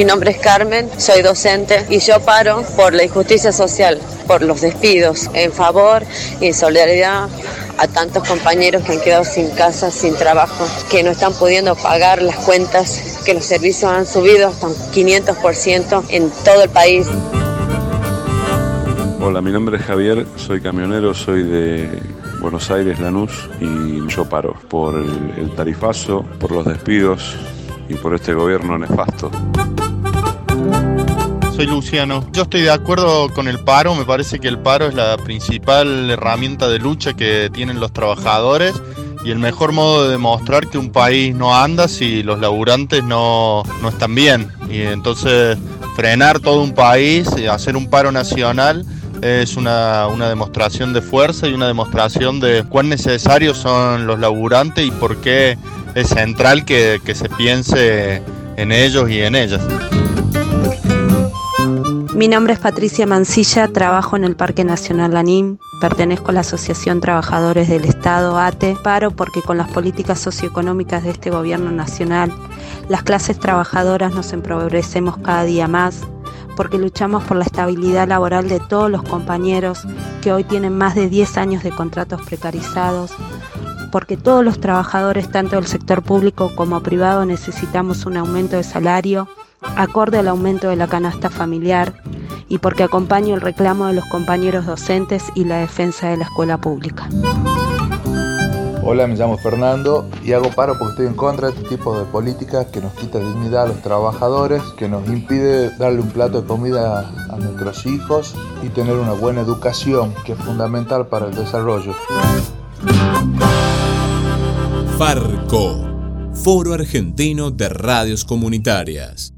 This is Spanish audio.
Mi nombre es Carmen, soy docente y yo paro por la injusticia social, por los despidos, en favor y en solidaridad a tantos compañeros que han quedado sin casa, sin trabajo, que no están pudiendo pagar las cuentas, que los servicios han subido hasta un 500% en todo el país. Hola, mi nombre es Javier, soy camionero, soy de Buenos Aires, Lanús y yo paro por el, tarifazo, por los despidos y por este gobierno nefasto. Luciano. Yo estoy de acuerdo con el paro, me parece que el paro es la principal herramienta de lucha que tienen los trabajadores y el mejor modo de demostrar que un país no anda si los laburantes no, no están bien. Y entonces frenar todo un país, hacer un paro nacional es una, demostración de fuerza y una demostración de cuán necesarios son los laburantes y por qué es central que, que se piense en ellos y en ellas. Mi nombre es Patricia Mancilla, trabajo en el Parque Nacional Lanín, pertenezco a la Asociación Trabajadores del Estado, ATE, paro porque con las políticas socioeconómicas de este gobierno nacional, las clases trabajadoras nos empobrecemos cada día más, porque luchamos por la estabilidad laboral de todos los compañeros que hoy tienen más de 10 años de contratos precarizados, porque todos los trabajadores, tanto del sector público como privado, necesitamos un aumento de salario acorde al aumento de la canasta familiar y porque acompaño el reclamo de los compañeros docentes y la defensa de la escuela pública. Hola, me llamo Fernando y hago paro porque estoy en contra de este tipo de políticas que nos quita dignidad a los trabajadores, que nos impide darle un plato de comida a nuestros hijos y tener una buena educación, que es fundamental para el desarrollo. Farco, Foro Argentino de Radios Comunitarias.